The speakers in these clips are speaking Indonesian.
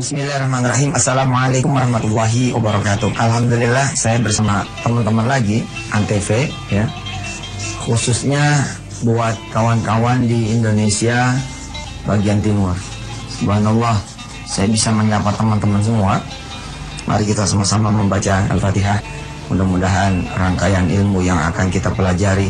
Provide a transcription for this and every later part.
Bismillahirrahmanirrahim. Assalamualaikum warahmatullahi wabarakatuh. Alhamdulillah saya bersama teman-teman lagi Antv ya. Khususnya buat kawan-kawan di Indonesia bagian timur. Subhanallah Saya bisa menyapa teman-teman semua. Mari kita sama-sama membaca Al-Fatihah. Mudah-mudahan rangkaian ilmu yang akan kita pelajari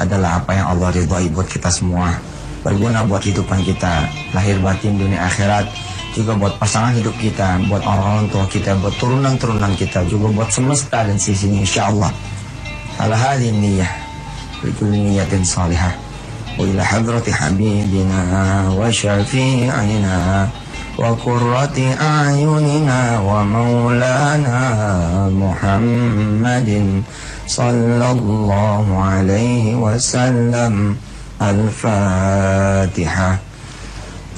Adalah apa yang Allah ridhoi buat kita semua. Berguna buat kehidupan kita Lahir batin dunia akhirat juga buat pasangan hidup kita, buat orang-orang tua kita, buat turunan-turunan kita, juga buat semesta dan sisinya insyaallah. Ala hadhihi niyyah bi kulli niyatin salihah. Wa ila hadrati habibina wa syafi'ina wa qurrati a'yunina wa maulana Muhammadin sallallahu alaihi wasallam. Al-fatihah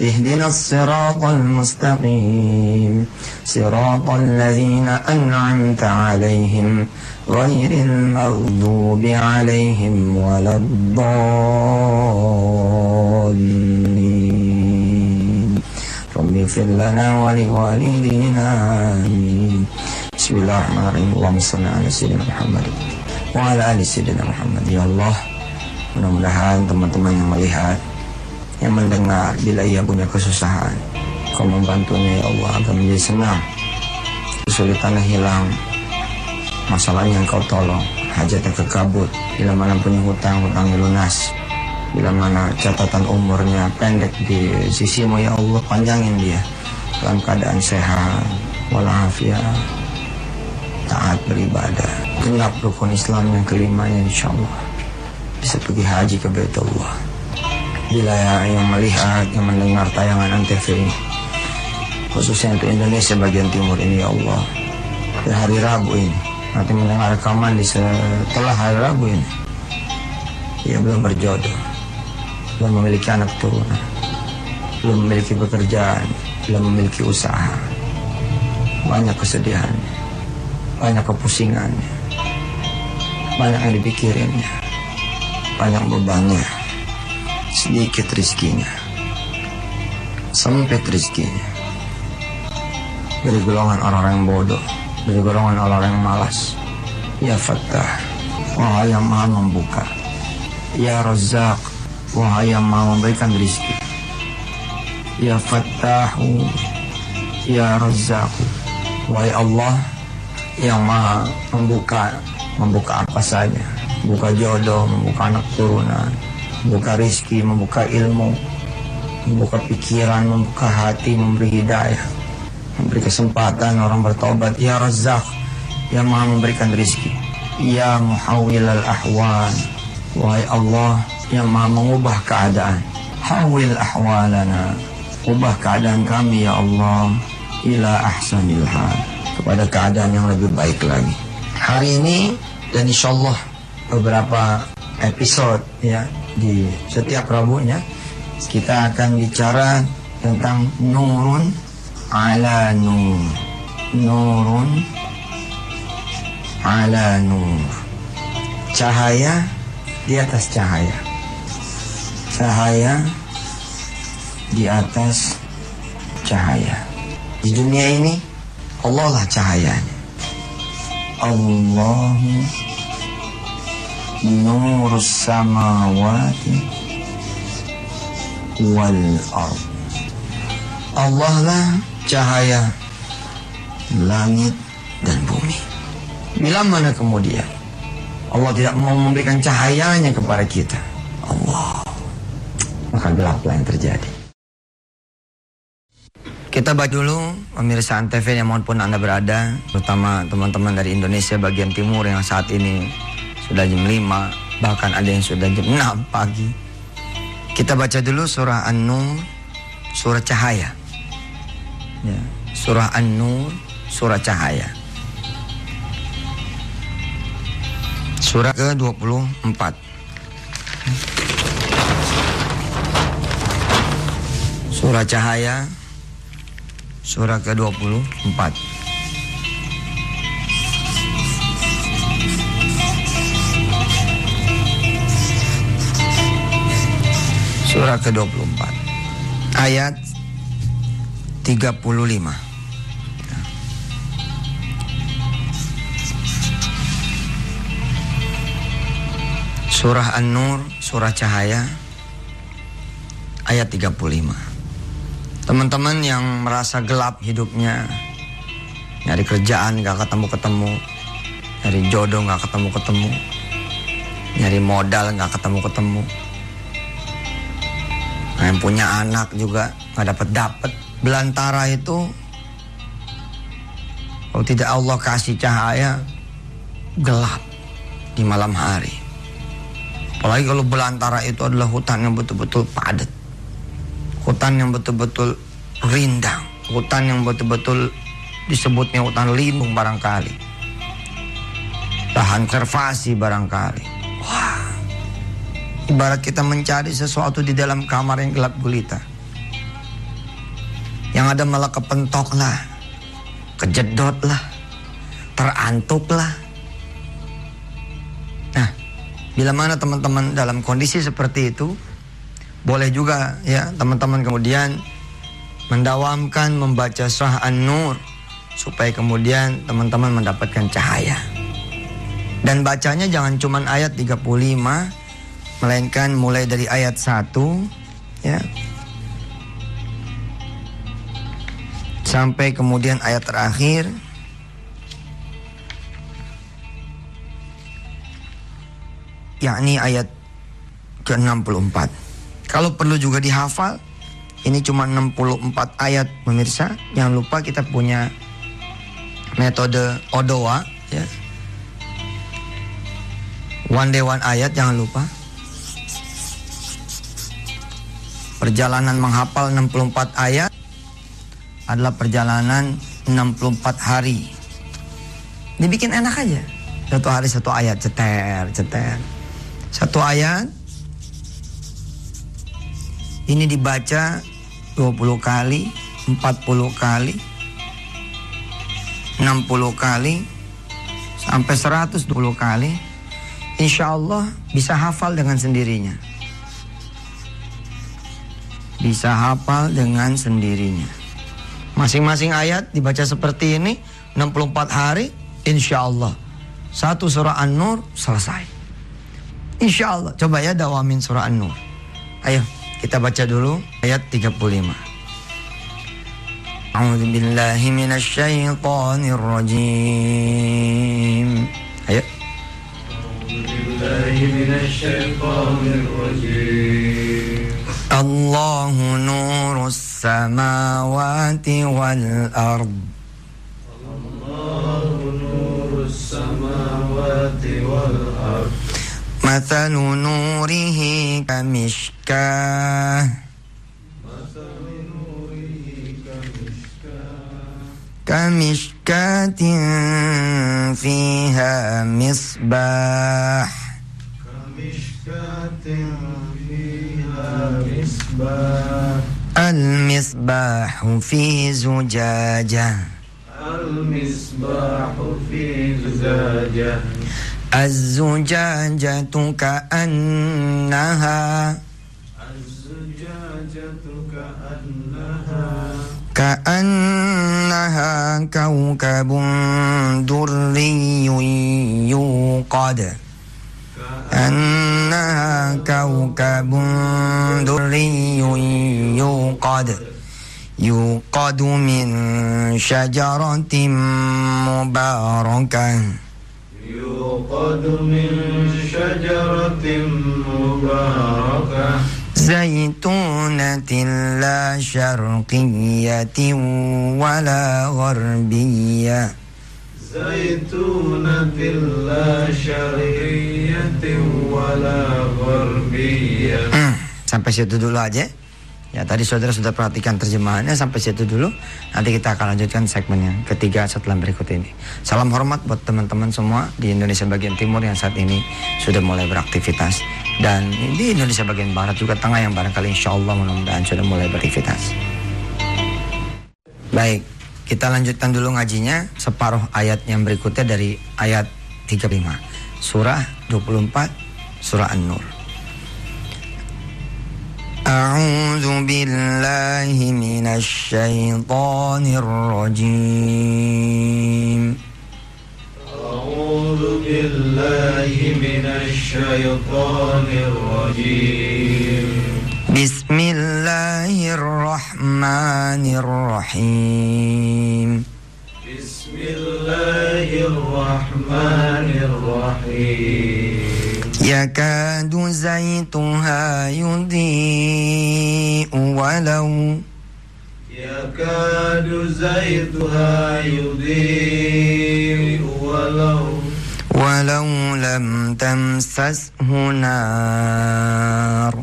اهدنا الصراط المستقيم. صراط الذين أنعمت عليهم غير المغضوب عليهم ولا الضالين. رب اغفر لنا ولوالدينا. آمين. بسم الله الرحمن الرحيم. اللهم صل على سيدنا محمد وعلى آل سيدنا محمد. يا الله mudah-mudahan teman-teman yang melihat yang mendengar bila ia punya kesusahan. Kau membantunya ya Allah agar menjadi senang. Kesulitannya hilang. Masalahnya engkau tolong. Hajatnya kekabut. Bila mana punya hutang, hutangnya lunas. Bila mana catatan umurnya pendek di sisimu ya Allah panjangin dia. Dalam keadaan sehat. Walafiat. Taat beribadah. Genap rukun Islam yang kelimanya insya Allah. Bisa pergi haji ke Baitullah bila yang melihat, yang mendengar tayangan Antv ini khususnya untuk Indonesia bagian timur ini ya Allah. Di hari Rabu ini nanti mendengar rekaman di setelah hari Rabu ini ia belum berjodoh belum memiliki anak turunan belum memiliki pekerjaan belum memiliki usaha. Banyak kesedihannya banyak kepusingannya banyak yang dipikirinnya banyak bebannya sedikit rizkinya sempit rizkinya dari golongan orang-orang bodoh dari golongan orang-orang malas ya Fattah wahai yang maha membuka ya Razak wahai yang maha memberikan rizki ya Fattahu ya Razak wahai Allah yang maha membuka membuka apa saja membuka jodoh membuka anak turunan membuka rizki, membuka ilmu, membuka pikiran, membuka hati, memberi hidayah, memberi kesempatan orang bertobat. Ya Razak, yang maha memberikan rizki. Ya Muhawil al-Ahwan, wahai Allah yang maha mengubah keadaan. Hawil ahwalana, ubah keadaan kami ya Allah, ila ahsanil hal, kepada keadaan yang lebih baik lagi. Hari ini dan insya Allah beberapa episode ya di setiap Rabunya. Kita akan bicara tentang nurun ala nur. Nurun ala nur. Cahaya di atas cahaya. Cahaya di atas cahaya. Di dunia ini Allah lah cahayanya. Allahu nur samawati wal. Allah lah cahaya langit dan bumi. Bila mana kemudian Allah tidak mau memberikan cahayanya kepada kita, Allah maka gelaplah yang terjadi. Kita baca dulu pemirsa Antv yang maupun Anda berada, terutama teman-teman dari Indonesia bagian timur yang saat ini sudah jam 5, bahkan ada yang sudah jam 6 pagi. Kita baca dulu surah An-Nur, surah cahaya. Ya, surah An-Nur, surah cahaya. Surah ke-24 Surah Cahaya Surah ke-24 Surah ke-24 Ayat 35 Surah An-Nur, surah cahaya ayat 35. Teman-teman yang merasa gelap hidupnya, nyari kerjaan gak ketemu-ketemu, nyari jodoh gak ketemu-ketemu, nyari modal gak ketemu-ketemu, yang punya anak juga gak dapet-dapet. Belantara itu, kalau tidak Allah kasih cahaya, gelap di malam hari. Apalagi kalau belantara itu adalah hutan yang betul-betul padat. Hutan yang betul-betul rindang. Hutan yang betul-betul disebutnya hutan lindung barangkali. Tahan konservasi barangkali. Wah. Ibarat kita mencari sesuatu di dalam kamar yang gelap gulita. Yang ada malah kepentok lah. Kejedot lah. Terantuk lah Bila mana teman-teman dalam kondisi seperti itu, boleh juga ya teman-teman kemudian mendawamkan membaca surah An-Nur supaya kemudian teman-teman mendapatkan cahaya. Dan bacanya jangan cuma ayat 35 melainkan mulai dari ayat 1 ya sampai kemudian ayat terakhir yakni ayat ke-64. Kalau perlu juga dihafal, ini cuma 64 ayat pemirsa. Jangan lupa kita punya metode Odoa ya. One day one ayat jangan lupa. Perjalanan menghafal 64 ayat adalah perjalanan 64 hari. Dibikin enak aja. Satu hari satu ayat ceter, ceter. Satu ayat ini dibaca 20 kali, 40 kali, 60 kali, sampai 120 kali. Insya Allah bisa hafal dengan sendirinya. Bisa hafal dengan sendirinya. Masing-masing ayat dibaca seperti ini 64 hari insya Allah. Satu surah An-Nur selesai. Insya Allah. Coba ya dawamin surah An-Nur. Ayo kita baca dulu ayat 35. A'udzu billahi minasyaitonir rajim. Ayo. Allahu nurus الله نور السماوات والأرض. الله نور السماوات والأرض مثل نوره كمشكاه مثل نوره كمشكاة. كمشكاة فيها مصباح. كمشكاة مصباح المصباح في زجاجة. المصباح في زجاجة. الزجاجة كأنها. الزجاجة كأنها. كأنها كوكب دري يوقد. كأنها كوكب دري يوقد يوقد من شجرة مباركة. يوقد من شجرة مباركة. زيتونة لا شرقية ولا غربية. زيتونة لا شرقية ولا غربية Sampai situ dulu aja. Ya tadi saudara sudah perhatikan terjemahannya sampai situ dulu. Nanti kita akan lanjutkan segmen yang ketiga setelah berikut ini. Salam hormat buat teman-teman semua di Indonesia bagian timur yang saat ini sudah mulai beraktivitas. Dan di Indonesia bagian barat juga tengah yang barangkali insya Allah mudah-mudahan sudah mulai beraktivitas. Baik, kita lanjutkan dulu ngajinya separuh ayat yang berikutnya dari ayat 35. Surah 24 Surah An-Nur. A'udzu billahi minasy syaithanir rajim. A'udzu billahi minasy syaithanir rajim. Bismillahirrahmanirrahim. تمسسه نار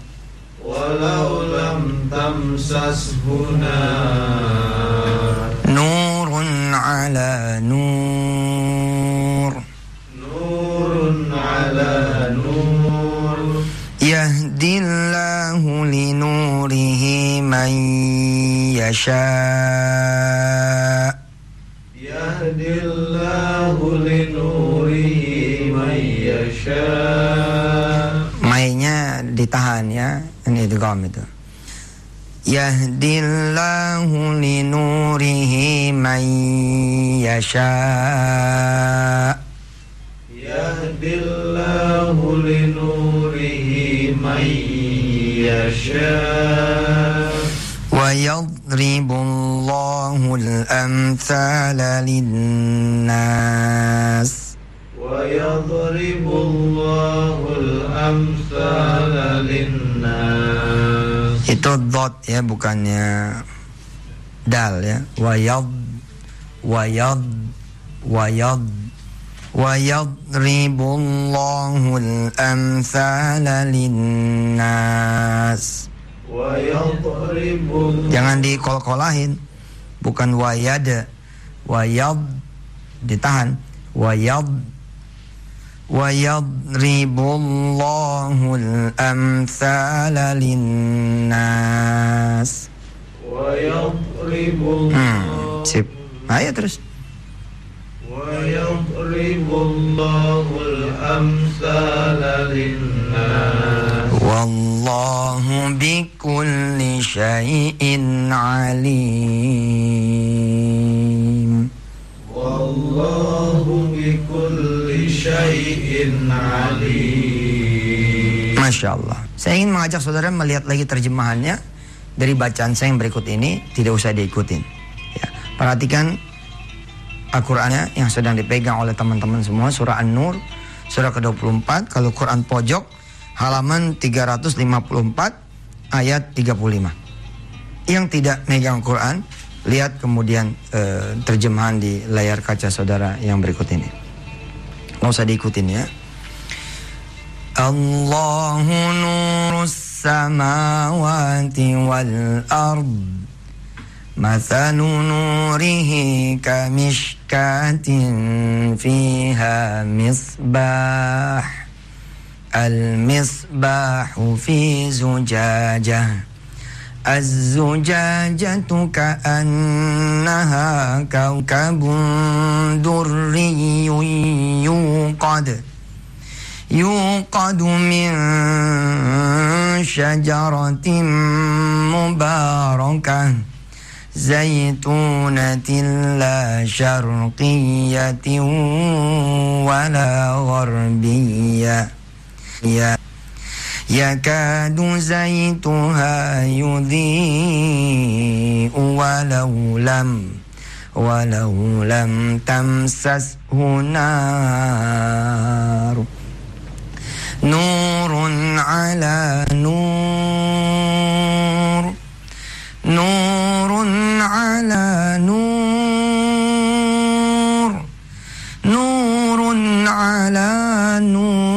ولو لم تمسسه نار. نور على نور. نور على نور. يهدي الله لنوره من يشاء. Ini idgham itu yahdillahu linurihi man yasha يهدي الله لنوره من يشاء. ويضرب الله الأمثال للناس. ويضرب الله الأمثال للناس. itu dot ya bukannya dal ya wayad wayad wayad ويضرب الله الأمثال للناس ويضرب الله Jangan dikol-kolahin Bukan wayad Wayad Ditahan Wayad ويضرب الله الأمثال للناس. ويضرب الله Ayo terus ويضرب الله الأمثال للناس. والله بكل شيء عليم. والله syai'in. Masya Allah. Saya ingin mengajak saudara melihat lagi terjemahannya dari bacaan saya yang berikut ini tidak usah diikutin. Ya. Perhatikan Al-Qur'annya yang sedang dipegang oleh teman-teman semua surah An-Nur surah ke-24 kalau Quran pojok halaman 354 ayat 35. Yang tidak megang Quran lihat kemudian e, terjemahan di layar kaca saudara yang berikut ini. Nggak usah diikutin ya. الله نور السماوات والأرض مثل نوره كمشكاة فيها مصباح المصباح في زجاجة الزجاجة كأنها كوكب دري يوقد. يوقد من شجرة مباركة. زيتونة لا شرقية ولا غربية. يكاد زيتها يضيء ولو لم ولو لم تمسسه نار. نور على نور. نور على نور. نور على نور.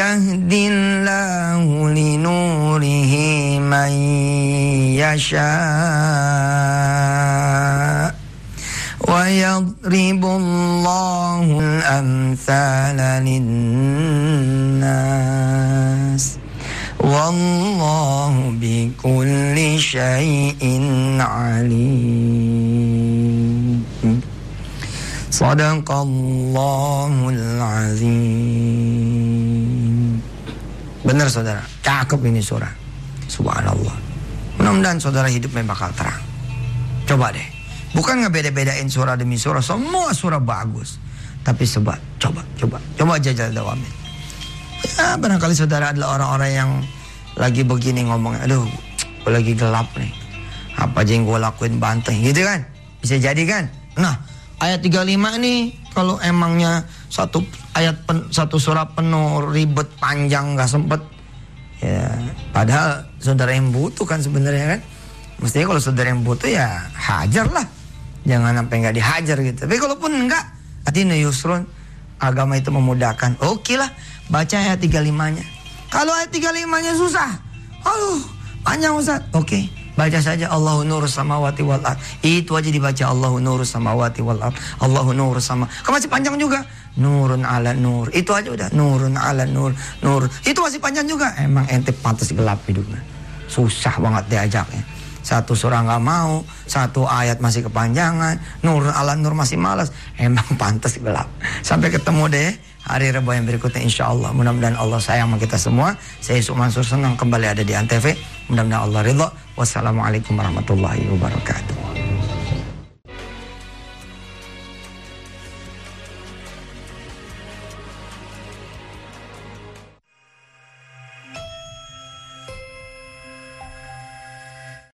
يهدي الله لنور يشاء ويضرب الله الأمثال للناس والله بكل شيء عليم. صدق الله العظيم. Benar saudara, cakep ini surah. Subhanallah. Mudah-mudahan saudara hidupnya bakal terang. Coba deh. Bukan ngebeda-bedain surah demi surah. Semua surah bagus. Tapi sebab, coba, coba. Coba jajal dawamin. Ya barangkali saudara adalah orang-orang yang lagi begini ngomong. Aduh, gue lagi gelap nih. Apa aja yang gue lakuin banteng gitu kan. Bisa jadi kan. Nah, ayat 35 nih kalau emangnya satu ayat pen, satu surah penuh ribet panjang nggak sempet. Ya padahal saudara yang butuh kan sebenarnya kan. Mestinya kalau saudara yang butuh ya hajar lah. Jangan sampai nggak dihajar gitu. Tapi kalaupun enggak artinya yusrun. Agama itu memudahkan. Oke okay lah baca ayat 35 nya kalau ayat 35 nya susah aduh panjang Ustaz. Oke. okay. Baca saja Allahu nur samawati wal ard. Itu aja dibaca Allahu nur samawati wal ard. Allahu nur sama. Kan masih panjang juga. Nurun ala nur. Itu aja udah nurun ala nur. Nur. Itu masih panjang juga. Emang ente pantas gelap hidupnya. Susah banget diajaknya. Satu surah nggak mau, satu ayat masih kepanjangan, nur ala nur masih malas. Emang pantas gelap. Sampai ketemu deh hari Rabu yang berikutnya insya Allah. Mudah-mudahan Allah sayang sama kita semua. Saya Yusuf Mansur senang kembali ada di Antv. Mudah-mudahan Allah ridho. Wassalamualaikum warahmatullahi wabarakatuh.